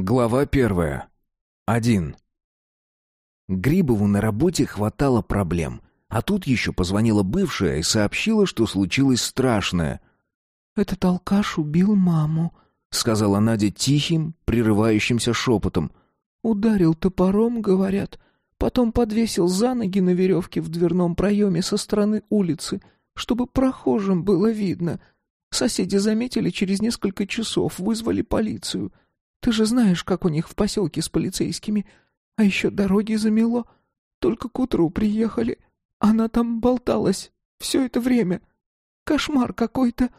Глава первая. Один. Грибову на работе хватало проблем. А тут еще позвонила бывшая и сообщила, что случилось страшное. «Этот алкаш убил маму», — сказала Надя тихим, прерывающимся шепотом. «Ударил топором, говорят. Потом подвесил за ноги на веревке в дверном проеме со стороны улицы, чтобы прохожим было видно. Соседи заметили через несколько часов, вызвали полицию». Ты же знаешь, как у них в поселке с полицейскими. А еще дороги замело. Только к утру приехали. Она там болталась все это время. Кошмар какой-то».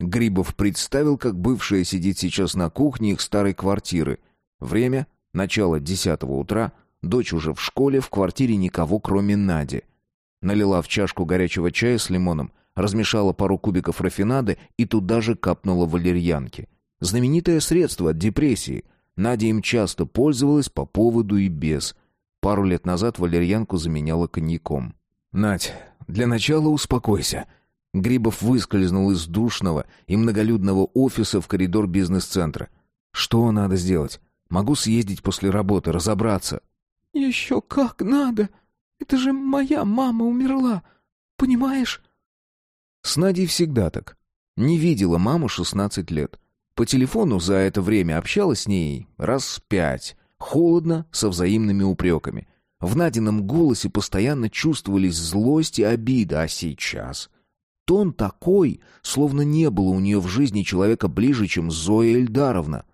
Грибов представил, как бывшая сидит сейчас на кухне их старой квартиры. Время — начало десятого утра, дочь уже в школе, в квартире никого, кроме Нади. Налила в чашку горячего чая с лимоном, размешала пару кубиков рафинады и туда же капнула валерьянки. Знаменитое средство от депрессии. Надя им часто пользовалась по поводу и без. Пару лет назад валерьянку заменяла коньяком. «Надь, для начала успокойся». Грибов выскользнул из душного и многолюдного офиса в коридор бизнес-центра. «Что надо сделать? Могу съездить после работы, разобраться». «Еще как надо! Это же моя мама умерла, понимаешь?» С Надей всегда так. Не видела маму шестнадцать лет. По телефону за это время общалась с ней раз пять, холодно, со взаимными упреками. В Надином голосе постоянно чувствовались злость и обида, а сейчас... Тон такой, словно не было у нее в жизни человека ближе, чем Зоя Эльдаровна.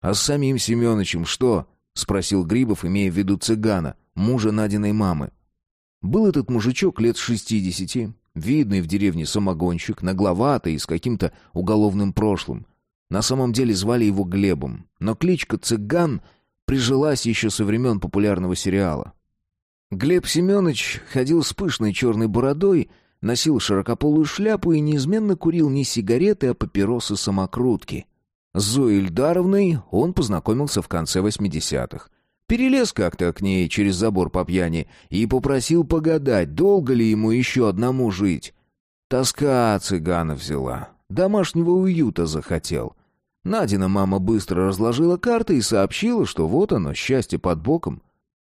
«А с самим Семеновичем что?» — спросил Грибов, имея в виду цыгана, мужа Надиной мамы. Был этот мужичок лет шестидесяти, Видный в деревне самогонщик, нагловатый и с каким-то уголовным прошлым. На самом деле звали его Глебом, но кличка «Цыган» прижилась еще со времен популярного сериала. Глеб Семенович ходил с пышной черной бородой, носил широкополую шляпу и неизменно курил не сигареты, а папиросы-самокрутки. С Зоей Ильдаровной он познакомился в конце восьмидесятых. Перелез как-то к ней через забор по пьяни и попросил погадать, долго ли ему еще одному жить. Тоска цыгана взяла, домашнего уюта захотел. Надина мама быстро разложила карты и сообщила, что вот оно, счастье под боком.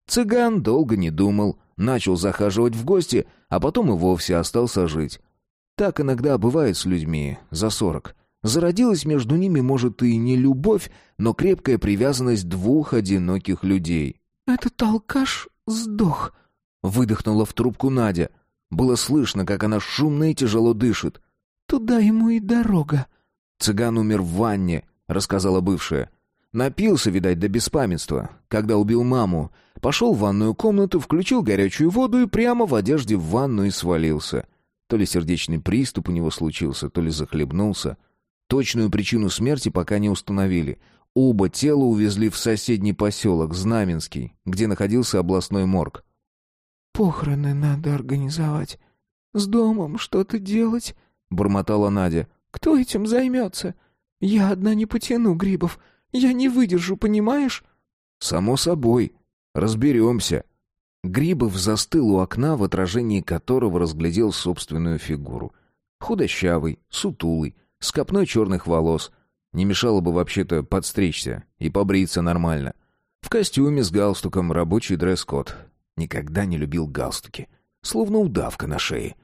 Цыган долго не думал, начал захаживать в гости, а потом и вовсе остался жить. Так иногда бывает с людьми за сорок. Зародилась между ними, может, и не любовь, но крепкая привязанность двух одиноких людей. «Этот алкаш сдох», — выдохнула в трубку Надя. Было слышно, как она шумно и тяжело дышит. «Туда ему и дорога». «Цыган умер в ванне», — рассказала бывшая. Напился, видать, до беспамятства, когда убил маму. Пошел в ванную комнату, включил горячую воду и прямо в одежде в ванну и свалился. То ли сердечный приступ у него случился, то ли захлебнулся. Точную причину смерти пока не установили. Оба тела увезли в соседний поселок, Знаменский, где находился областной морг. «Похороны надо организовать. С домом что-то делать», — бормотала Надя. «Кто этим займется? Я одна не потяну, Грибов. Я не выдержу, понимаешь?» «Само собой. Разберемся». Грибов застыл у окна, в отражении которого разглядел собственную фигуру. Худощавый, сутулый, с копной черных волос. Не мешало бы вообще-то подстричься и побриться нормально. В костюме с галстуком рабочий дресс-код. Никогда не любил галстуки. Словно удавка на шее.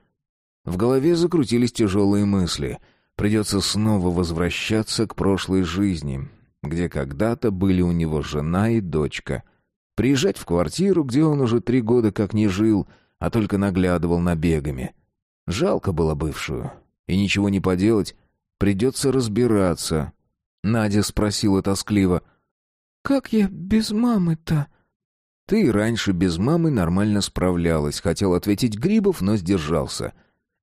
В голове закрутились тяжелые мысли. Придется снова возвращаться к прошлой жизни, где когда-то были у него жена и дочка. Приезжать в квартиру, где он уже три года как не жил, а только наглядывал набегами. Жалко было бывшую. И ничего не поделать, Придется разбираться. Надя спросила тоскливо. «Как я без мамы-то?» «Ты раньше без мамы нормально справлялась», — хотел ответить Грибов, но сдержался.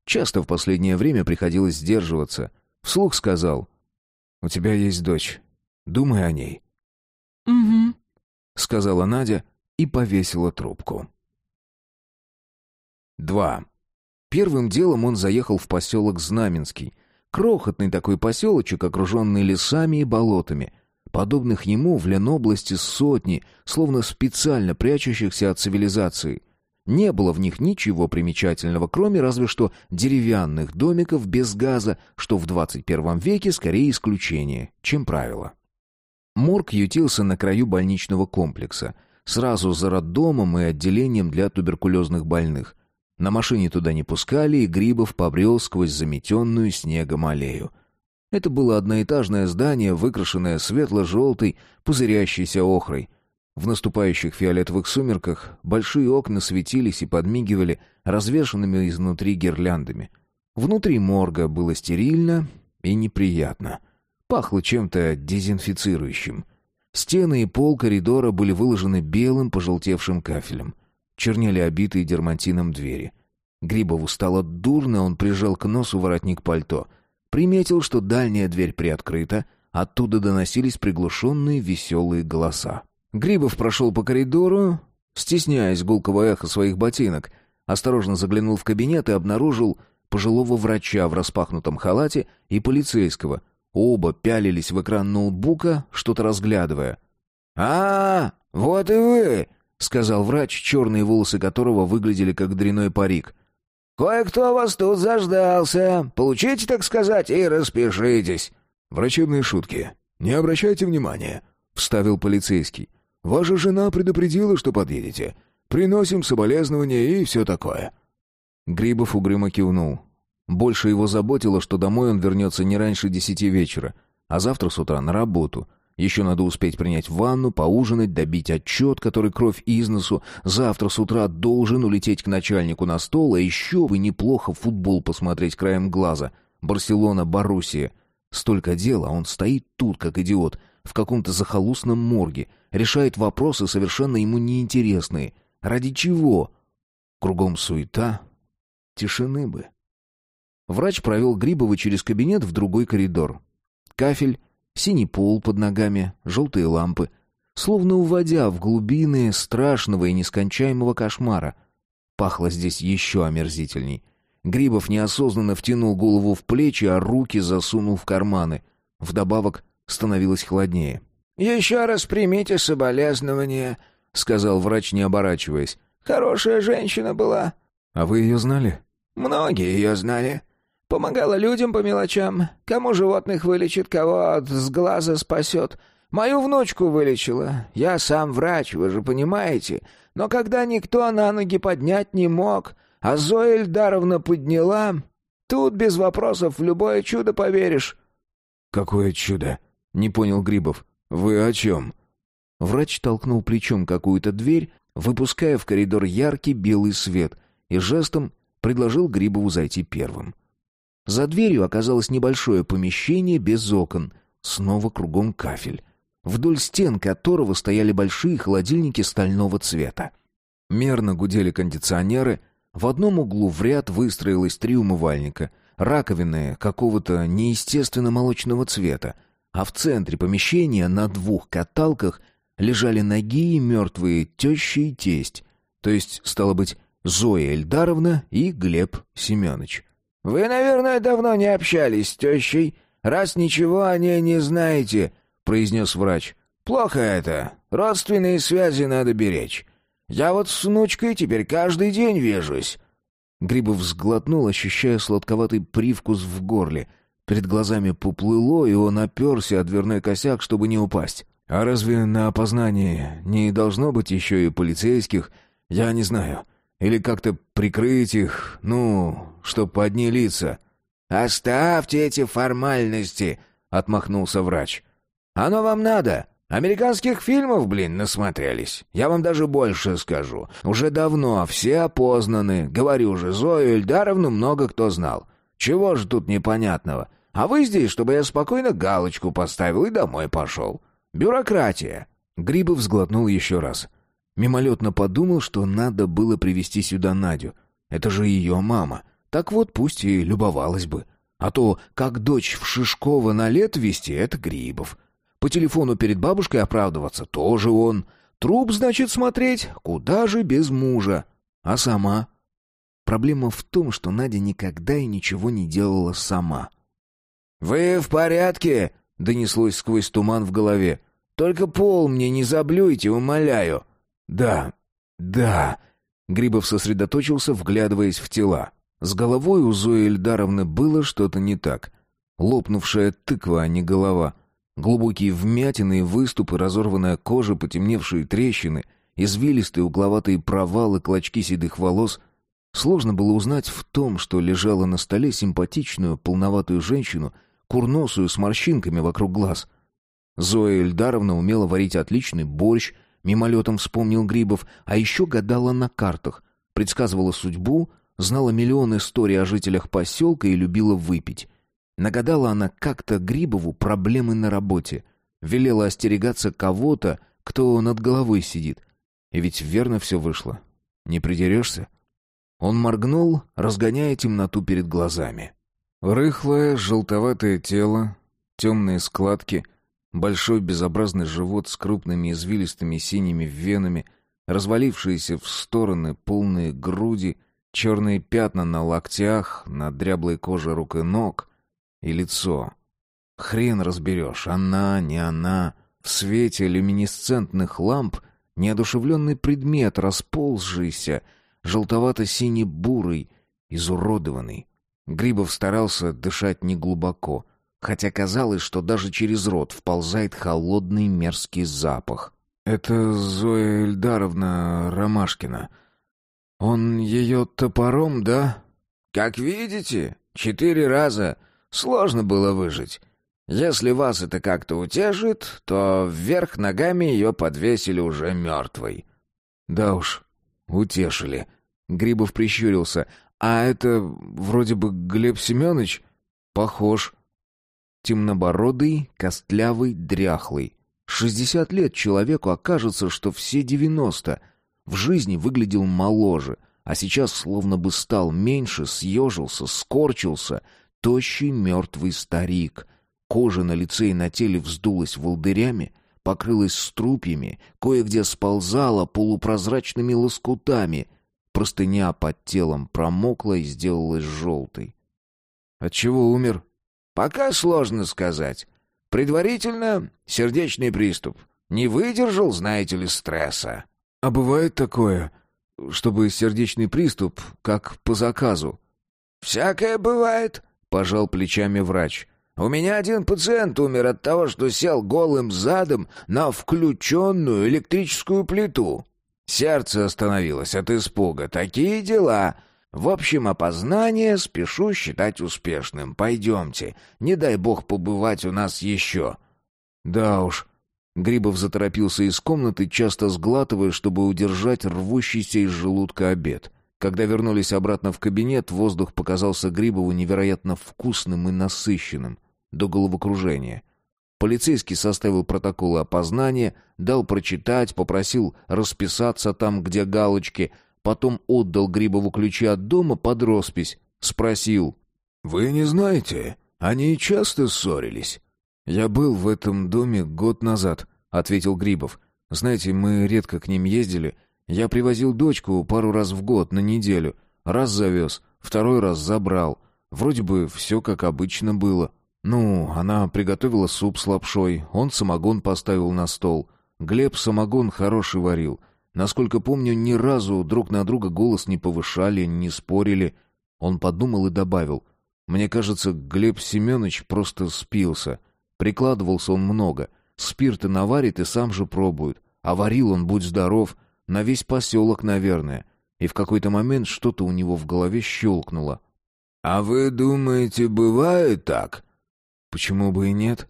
Часто в последнее время приходилось сдерживаться. Вслух сказал. «У тебя есть дочь. Думай о ней». «Угу», — сказала Надя и повесила трубку. Два. Первым делом он заехал в поселок Знаменский, Крохотный такой поселочек, окруженный лесами и болотами. Подобных ему в Ленобласти сотни, словно специально прячущихся от цивилизации. Не было в них ничего примечательного, кроме разве что деревянных домиков без газа, что в 21 веке скорее исключение, чем правило. Морг ютился на краю больничного комплекса, сразу за роддомом и отделением для туберкулезных больных. На машине туда не пускали, и Грибов побрел сквозь заметенную снегом аллею. Это было одноэтажное здание, выкрашенное светло-желтой, пузырящейся охрой. В наступающих фиолетовых сумерках большие окна светились и подмигивали развешанными изнутри гирляндами. Внутри морга было стерильно и неприятно. Пахло чем-то дезинфицирующим. Стены и пол коридора были выложены белым пожелтевшим кафелем. Чернели обитые дермантином двери. Грибову стало дурно, он прижал к носу воротник пальто. Приметил, что дальняя дверь приоткрыта, оттуда доносились приглушенные веселые голоса. Грибов прошел по коридору, стесняясь гулкого эха своих ботинок, осторожно заглянул в кабинет и обнаружил пожилого врача в распахнутом халате и полицейского. Оба пялились в экран ноутбука, что-то разглядывая. «А, вот и вы!» — сказал врач, черные волосы которого выглядели как дряной парик. «Кое-кто вас тут заждался. Получите, так сказать, и распишитесь». «Врачебные шутки. Не обращайте внимания», — вставил полицейский. «Ваша жена предупредила, что подъедете. Приносим соболезнования и все такое». Грибов угрюмо кивнул. Больше его заботило, что домой он вернется не раньше десяти вечера, а завтра с утра на работу. Еще надо успеть принять ванну, поужинать, добить отчет, который кровь из носу. Завтра с утра должен улететь к начальнику на стол, а еще бы неплохо футбол посмотреть краем глаза. Барселона, Боруссия. Столько дел, а он стоит тут, как идиот, в каком-то захолустном морге, решает вопросы, совершенно ему неинтересные. Ради чего? Кругом суета. Тишины бы. Врач провел Грибова через кабинет в другой коридор. Кафель, синий пол под ногами, желтые лампы, словно уводя в глубины страшного и нескончаемого кошмара. Пахло здесь еще омерзительней. Грибов неосознанно втянул голову в плечи, а руки засунул в карманы. Вдобавок становилось холоднее. «Еще раз примите соболезнования», — сказал врач, не оборачиваясь. «Хорошая женщина была». «А вы ее знали?» «Многие ее знали. Помогала людям по мелочам. Кому животных вылечит, кого от сглаза спасет. Мою внучку вылечила. Я сам врач, вы же понимаете. Но когда никто на ноги поднять не мог, а Зоя Эльдаровна подняла, тут без вопросов в любое чудо поверишь». «Какое чудо?» — не понял Грибов. «Вы о чем?» Врач толкнул плечом какую-то дверь, выпуская в коридор яркий белый свет, и жестом предложил Грибову зайти первым. За дверью оказалось небольшое помещение без окон, снова кругом кафель, вдоль стен которого стояли большие холодильники стального цвета. Мерно гудели кондиционеры, в одном углу в ряд выстроилось три умывальника, раковины какого-то неестественно молочного цвета, а в центре помещения на двух каталках лежали ноги и мертвые теща и тесть, то есть, стало быть, Зоя Эльдаровна и Глеб Семенович. «Вы, наверное, давно не общались с тещей, раз ничего о ней не знаете», — произнес врач. «Плохо это. Родственные связи надо беречь. Я вот с внучкой теперь каждый день вижусь». Грибов сглотнул, ощущая сладковатый привкус в горле. Перед глазами поплыло, и он оперся о дверной косяк, чтобы не упасть. «А разве на опознании не должно быть еще и полицейских? Я не знаю. Или как-то прикрыть их, ну, чтоб одни лица. «Оставьте эти формальности», — отмахнулся врач. «Оно вам надо. Американских фильмов, блин, насмотрелись. Я вам даже больше скажу. Уже давно все опознаны. Говорю же, Зою Эльдаровну много кто знал. Чего же тут непонятного? А вы здесь, чтобы я спокойно галочку поставил и домой пошел. Бюрократия». Грибов взглотнул еще раз. Мимолетно подумал, что надо было привести сюда Надю. Это же ее мама. Так вот, пусть и любовалась бы. А то, как дочь в Шишкова на лет вести, это Грибов. По телефону перед бабушкой оправдываться тоже он. Труп, значит, смотреть, куда же без мужа. А сама? Проблема в том, что Надя никогда и ничего не делала сама. «Вы в порядке?» — донеслось сквозь туман в голове. «Только пол мне не заблюйте, умоляю». «Да, да...» Грибов сосредоточился, вглядываясь в тела. С головой у Зои Эльдаровны было что-то не так. Лопнувшая тыква, а не голова. Глубокие вмятины и выступы, разорванная кожа, потемневшие трещины, извилистые угловатые провалы, клочки седых волос. Сложно было узнать в том, что лежала на столе симпатичную, полноватую женщину, курносую, с морщинками вокруг глаз. Зоя Эльдаровна умела варить отличный борщ, мимолетом вспомнил Грибов, а еще гадала на картах, предсказывала судьбу, знала миллион историй о жителях поселка и любила выпить. Нагадала она как-то Грибову проблемы на работе. Велела остерегаться кого-то, кто над головой сидит. И ведь верно все вышло. Не придерешься? Он моргнул, разгоняя темноту перед глазами. Рыхлое, желтоватое тело, темные складки, большой безобразный живот с крупными извилистыми синими венами, развалившиеся в стороны полные груди, черные пятна на локтях, на дряблой коже рук и ног — и лицо. Хрен разберешь, она, не она. В свете люминесцентных ламп неодушевленный предмет, расползшийся, желтовато-синий-бурый, изуродованный. Грибов старался дышать неглубоко, хотя казалось, что даже через рот вползает холодный мерзкий запах. «Это Зоя Эльдаровна Ромашкина. Он ее топором, да?» «Как видите, четыре раза Сложно было выжить. Если вас это как-то утешит, то вверх ногами ее подвесили уже мертвой». «Да уж, утешили». Грибов прищурился. «А это вроде бы Глеб Семенович?» «Похож». Темнобородый, костлявый, дряхлый. Шестьдесят лет человеку окажется, что все девяносто. В жизни выглядел моложе, а сейчас словно бы стал меньше, съежился, скорчился — Тощий мертвый старик. Кожа на лице и на теле вздулась волдырями, покрылась струпьями, кое-где сползала полупрозрачными лоскутами. Простыня под телом промокла и сделалась желтой. Отчего умер? Пока сложно сказать. Предварительно сердечный приступ. Не выдержал, знаете ли, стресса. А бывает такое, чтобы сердечный приступ, как по заказу? Всякое бывает, пожал плечами врач. У меня один пациент умер от того, что сел голым задом на включенную электрическую плиту. Сердце остановилось от испуга. Такие дела. В общем, опознание спешу считать успешным. Пойдемте. Не дай бог побывать у нас еще. Да уж. Грибов заторопился из комнаты, часто сглатывая, чтобы удержать рвущийся из желудка обед. Когда вернулись обратно в кабинет, воздух показался Грибову невероятно вкусным и насыщенным, до головокружения. Полицейский составил протоколы опознания, дал прочитать, попросил расписаться там, где галочки, потом отдал Грибову ключи от дома под роспись, спросил. «Вы не знаете, они часто ссорились?» «Я был в этом доме год назад», — ответил Грибов. «Знаете, мы редко к ним ездили, я привозил дочку пару раз в год, на неделю. Раз завез, второй раз забрал. Вроде бы все как обычно было. Ну, она приготовила суп с лапшой, он самогон поставил на стол. Глеб самогон хороший варил. Насколько помню, ни разу друг на друга голос не повышали, не спорили. Он подумал и добавил. Мне кажется, Глеб Семенович просто спился. Прикладывался он много. Спирта наварит и сам же пробует. А варил он, будь здоров, на весь поселок, наверное. И в какой-то момент что-то у него в голове щелкнуло. «А вы думаете, бывает так?» «Почему бы и нет?»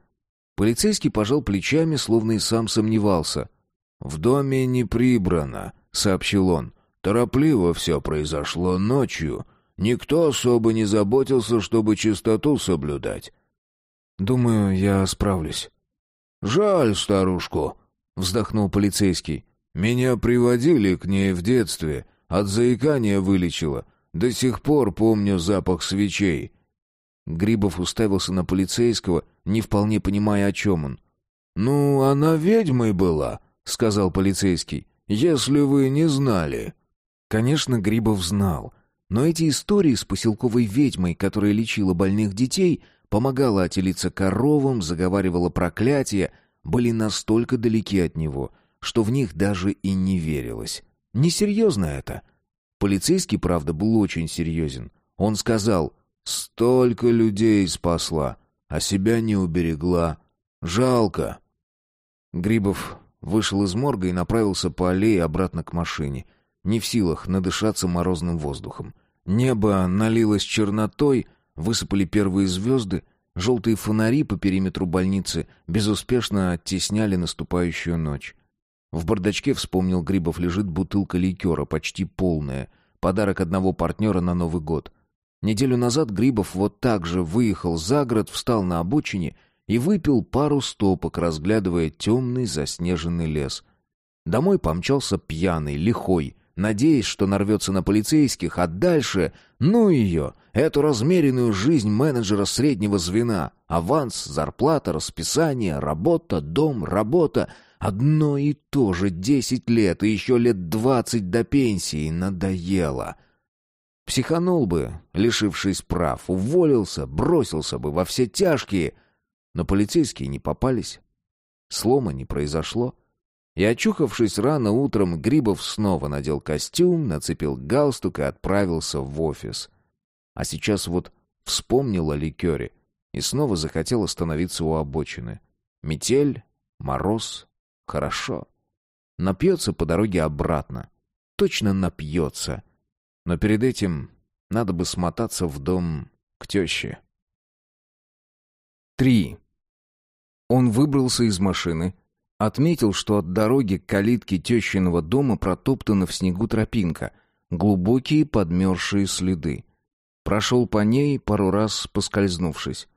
Полицейский пожал плечами, словно и сам сомневался. «В доме не прибрано», — сообщил он. «Торопливо все произошло ночью. Никто особо не заботился, чтобы чистоту соблюдать». «Думаю, я справлюсь». «Жаль старушку», — вздохнул полицейский. Меня приводили к ней в детстве, от заикания вылечила. До сих пор помню запах свечей». Грибов уставился на полицейского, не вполне понимая, о чем он. «Ну, она ведьмой была», — сказал полицейский, — «если вы не знали». Конечно, Грибов знал, но эти истории с поселковой ведьмой, которая лечила больных детей, помогала отелиться коровам, заговаривала проклятия, были настолько далеки от него — что в них даже и не верилось. Несерьезно это. Полицейский, правда, был очень серьезен. Он сказал, «Столько людей спасла, а себя не уберегла. Жалко». Грибов вышел из морга и направился по аллее обратно к машине, не в силах надышаться морозным воздухом. Небо налилось чернотой, высыпали первые звезды, желтые фонари по периметру больницы безуспешно оттесняли наступающую ночь. В бардачке, вспомнил Грибов, лежит бутылка ликера, почти полная, подарок одного партнера на Новый год. Неделю назад Грибов вот так же выехал за город, встал на обочине и выпил пару стопок, разглядывая темный заснеженный лес. Домой помчался пьяный, лихой, надеясь, что нарвется на полицейских, а дальше, ну ее, эту размеренную жизнь менеджера среднего звена. Аванс, зарплата, расписание, работа, дом, работа. Одно и то же десять лет и еще лет двадцать до пенсии. Надоело. Психанул бы, лишившись прав, уволился, бросился бы во все тяжкие. Но полицейские не попались. Слома не произошло. И, очухавшись рано утром, Грибов снова надел костюм, нацепил галстук и отправился в офис. А сейчас вот вспомнил о ликере и снова захотел остановиться у обочины. Метель, мороз, хорошо. Напьется по дороге обратно. Точно напьется. Но перед этим надо бы смотаться в дом к теще. Три. Он выбрался из машины, Отметил, что от дороги к калитке тещиного дома протоптана в снегу тропинка, глубокие подмерзшие следы. Прошел по ней, пару раз поскользнувшись.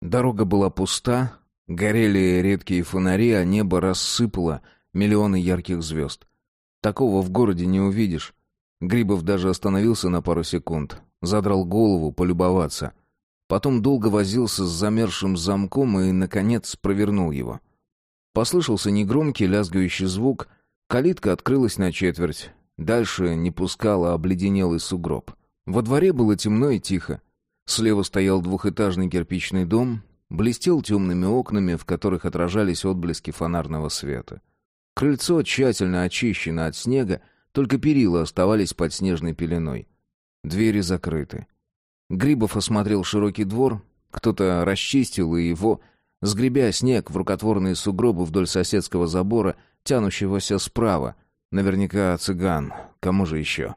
Дорога была пуста, горели редкие фонари, а небо рассыпало миллионы ярких звезд. Такого в городе не увидишь. Грибов даже остановился на пару секунд, задрал голову полюбоваться. Потом долго возился с замерзшим замком и, наконец, провернул его — Послышался негромкий лязгающий звук. Калитка открылась на четверть. Дальше не пускала обледенелый сугроб. Во дворе было темно и тихо. Слева стоял двухэтажный кирпичный дом, блестел темными окнами, в которых отражались отблески фонарного света. Крыльцо тщательно очищено от снега, только перила оставались под снежной пеленой. Двери закрыты. Грибов осмотрел широкий двор, кто-то расчистил и его сгребя снег в рукотворные сугробы вдоль соседского забора, тянущегося справа. Наверняка цыган. Кому же еще?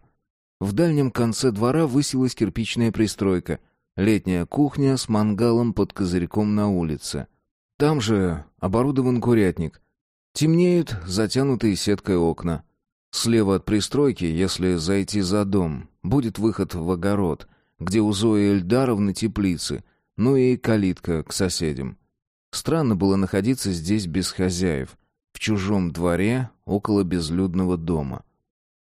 В дальнем конце двора высилась кирпичная пристройка. Летняя кухня с мангалом под козырьком на улице. Там же оборудован курятник. Темнеют затянутые сеткой окна. Слева от пристройки, если зайти за дом, будет выход в огород, где у Зои Эльдаровны теплицы, ну и калитка к соседям. Странно было находиться здесь без хозяев, в чужом дворе, около безлюдного дома.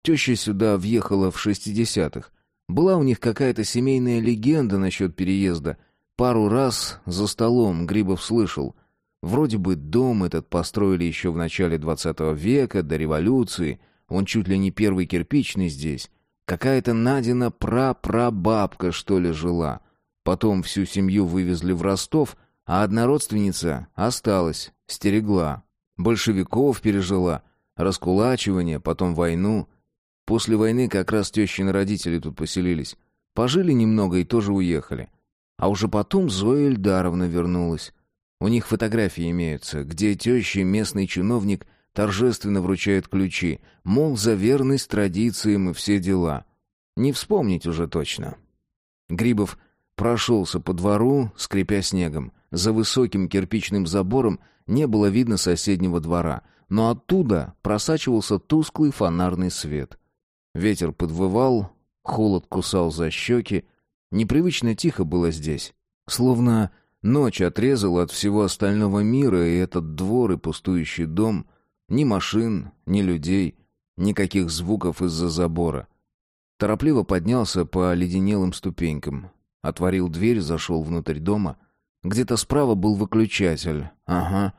Теща сюда въехала в шестидесятых. Была у них какая-то семейная легенда насчет переезда. Пару раз за столом Грибов слышал. Вроде бы дом этот построили еще в начале двадцатого века, до революции. Он чуть ли не первый кирпичный здесь. Какая-то Надина прапрабабка, что ли, жила. Потом всю семью вывезли в Ростов — а одна родственница осталась, стерегла. Большевиков пережила, раскулачивание, потом войну. После войны как раз тещины родители тут поселились. Пожили немного и тоже уехали. А уже потом Зоя Эльдаровна вернулась. У них фотографии имеются, где теща местный чиновник торжественно вручает ключи, мол, за верность традициям и все дела. Не вспомнить уже точно. Грибов прошелся по двору, скрипя снегом. За высоким кирпичным забором не было видно соседнего двора, но оттуда просачивался тусклый фонарный свет. Ветер подвывал, холод кусал за щеки. Непривычно тихо было здесь. Словно ночь отрезала от всего остального мира, и этот двор и пустующий дом. Ни машин, ни людей, никаких звуков из-за забора. Торопливо поднялся по оледенелым ступенькам. Отворил дверь, зашел внутрь дома — где-то справа был выключатель. Ага.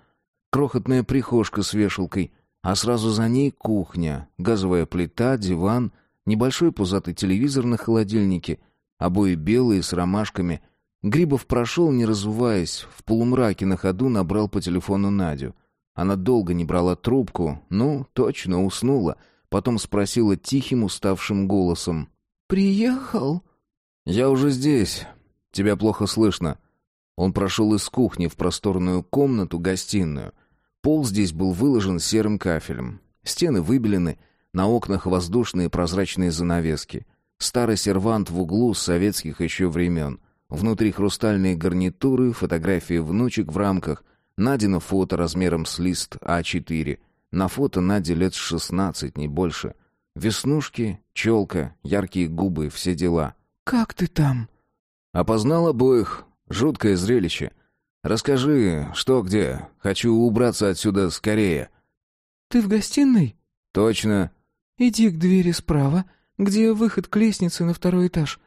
Крохотная прихожка с вешалкой, а сразу за ней кухня, газовая плита, диван, небольшой пузатый телевизор на холодильнике, обои белые с ромашками. Грибов прошел, не разуваясь, в полумраке на ходу набрал по телефону Надю. Она долго не брала трубку, ну, точно уснула. Потом спросила тихим, уставшим голосом. «Приехал?» «Я уже здесь. Тебя плохо слышно». Он прошел из кухни в просторную комнату-гостиную. Пол здесь был выложен серым кафелем. Стены выбелены, на окнах воздушные прозрачные занавески. Старый сервант в углу с советских еще времен. Внутри хрустальные гарнитуры, фотографии внучек в рамках. Надина фото размером с лист А4. На фото Наде лет шестнадцать, не больше. Веснушки, челка, яркие губы, все дела. «Как ты там?» Опознал обоих. Жуткое зрелище. Расскажи, что где. Хочу убраться отсюда скорее. «Ты в гостиной?» Точно. «Иди к двери справа, где выход к лестнице на второй этаж.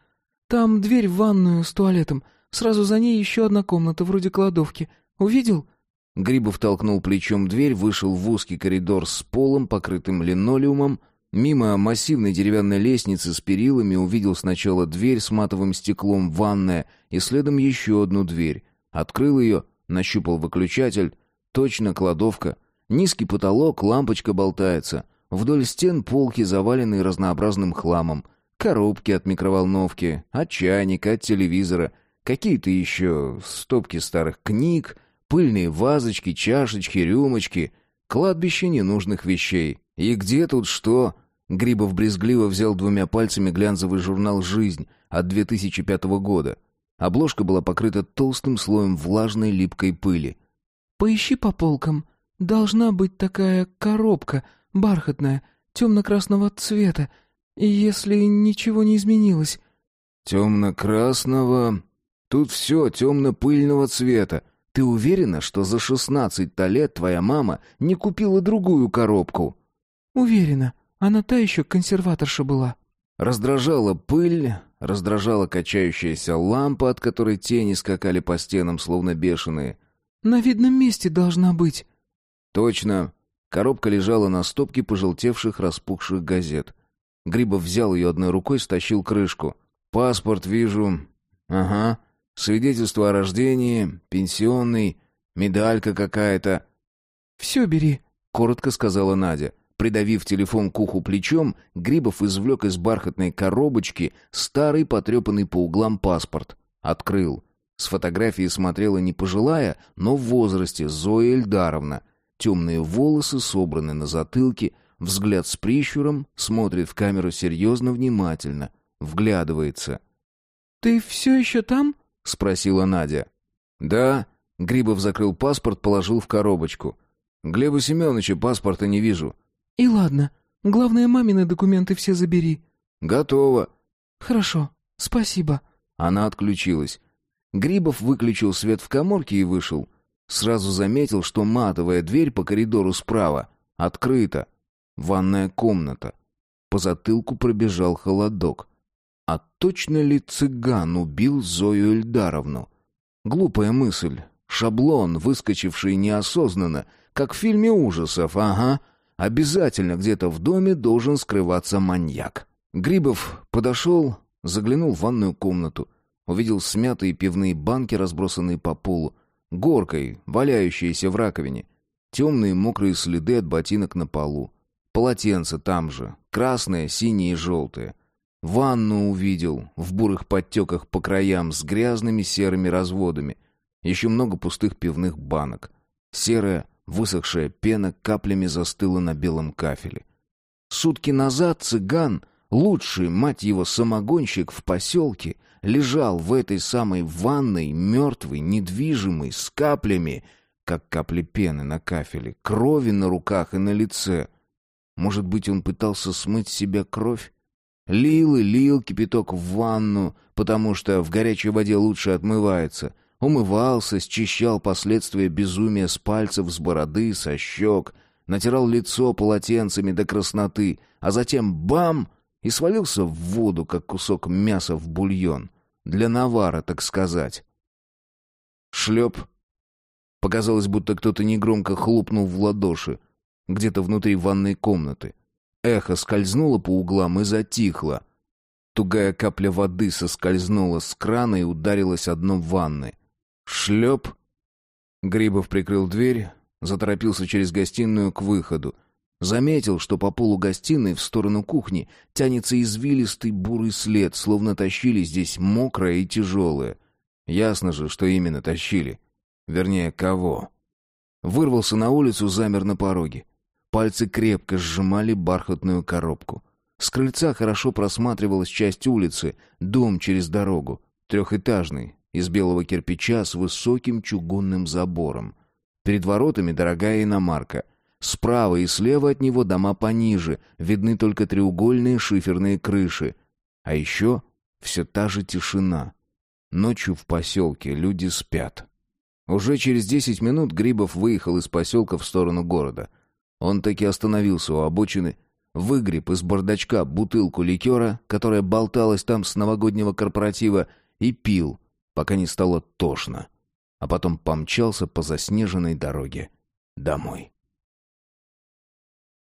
Там дверь в ванную с туалетом. Сразу за ней еще одна комната, вроде кладовки. Увидел?» Грибов толкнул плечом дверь, вышел в узкий коридор с полом, покрытым линолеумом. Мимо массивной деревянной лестницы с перилами увидел сначала дверь с матовым стеклом ванная и следом еще одну дверь. Открыл ее, нащупал выключатель. Точно кладовка. Низкий потолок, лампочка болтается. Вдоль стен полки, заваленные разнообразным хламом. Коробки от микроволновки, от чайника, от телевизора. Какие-то еще стопки старых книг, пыльные вазочки, чашечки, рюмочки. Кладбище ненужных вещей. И где тут что? Грибов брезгливо взял двумя пальцами глянцевый журнал «Жизнь» от 2005 года. Обложка была покрыта толстым слоем влажной липкой пыли. «Поищи по полкам. Должна быть такая коробка, бархатная, темно-красного цвета, если ничего не изменилось». «Темно-красного? Тут все темно-пыльного цвета. Ты уверена, что за шестнадцать-то лет твоя мама не купила другую коробку?» «Уверена. Она та еще консерваторша была». Раздражала пыль, раздражала качающаяся лампа, от которой тени скакали по стенам, словно бешеные. «На видном месте должна быть». «Точно». Коробка лежала на стопке пожелтевших, распухших газет. Грибов взял ее одной рукой, стащил крышку. «Паспорт вижу. Ага. Свидетельство о рождении, пенсионный, медалька какая-то». «Все бери», — коротко сказала Надя. Придавив телефон к уху плечом, Грибов извлек из бархатной коробочки старый потрепанный по углам паспорт. Открыл. С фотографии смотрела не пожилая, но в возрасте Зоя Эльдаровна. Темные волосы собраны на затылке, взгляд с прищуром, смотрит в камеру серьезно, внимательно, вглядывается. «Ты все еще там?» — спросила Надя. «Да». Грибов закрыл паспорт, положил в коробочку. «Глеба Семеновича паспорта не вижу». «И ладно. Главное, мамины документы все забери». «Готово». «Хорошо. Спасибо». Она отключилась. Грибов выключил свет в каморке и вышел. Сразу заметил, что матовая дверь по коридору справа открыта. Ванная комната. По затылку пробежал холодок. А точно ли цыган убил Зою Эльдаровну? Глупая мысль. Шаблон, выскочивший неосознанно, как в фильме ужасов, ага. Обязательно где-то в доме должен скрываться маньяк. Грибов подошел, заглянул в ванную комнату. Увидел смятые пивные банки, разбросанные по полу, горкой, валяющиеся в раковине. Темные мокрые следы от ботинок на полу. Полотенце там же, красное, синее и желтое. Ванну увидел, в бурых подтеках по краям, с грязными серыми разводами. Еще много пустых пивных банок. Серая, высохшая пена каплями застыла на белом кафеле. Сутки назад цыган, лучший, мать его, самогонщик в поселке, лежал в этой самой ванной, мертвый, недвижимый, с каплями, как капли пены на кафеле, крови на руках и на лице. Может быть, он пытался смыть с себя кровь? Лил и лил кипяток в ванну, потому что в горячей воде лучше отмывается. Умывался, счищал последствия безумия с пальцев, с бороды, со щек, натирал лицо полотенцами до красноты, а затем бам! и свалился в воду, как кусок мяса в бульон. Для навара, так сказать. Шлеп. Показалось, будто кто-то негромко хлопнул в ладоши, где-то внутри ванной комнаты. Эхо скользнуло по углам и затихло. Тугая капля воды соскользнула с крана и ударилась о дно ванны. Шлеп. Грибов прикрыл дверь, заторопился через гостиную к выходу. Заметил, что по полу гостиной в сторону кухни тянется извилистый бурый след, словно тащили здесь мокрое и тяжелое. Ясно же, что именно тащили. Вернее, кого. Вырвался на улицу, замер на пороге. Пальцы крепко сжимали бархатную коробку. С крыльца хорошо просматривалась часть улицы, дом через дорогу, трехэтажный, из белого кирпича с высоким чугунным забором. Перед воротами дорогая иномарка. Справа и слева от него дома пониже, видны только треугольные шиферные крыши. А еще все та же тишина. Ночью в поселке люди спят. Уже через десять минут Грибов выехал из поселка в сторону города. Он таки остановился у обочины, выгреб из бардачка бутылку ликера, которая болталась там с новогоднего корпоратива, и пил, пока не стало тошно. А потом помчался по заснеженной дороге домой.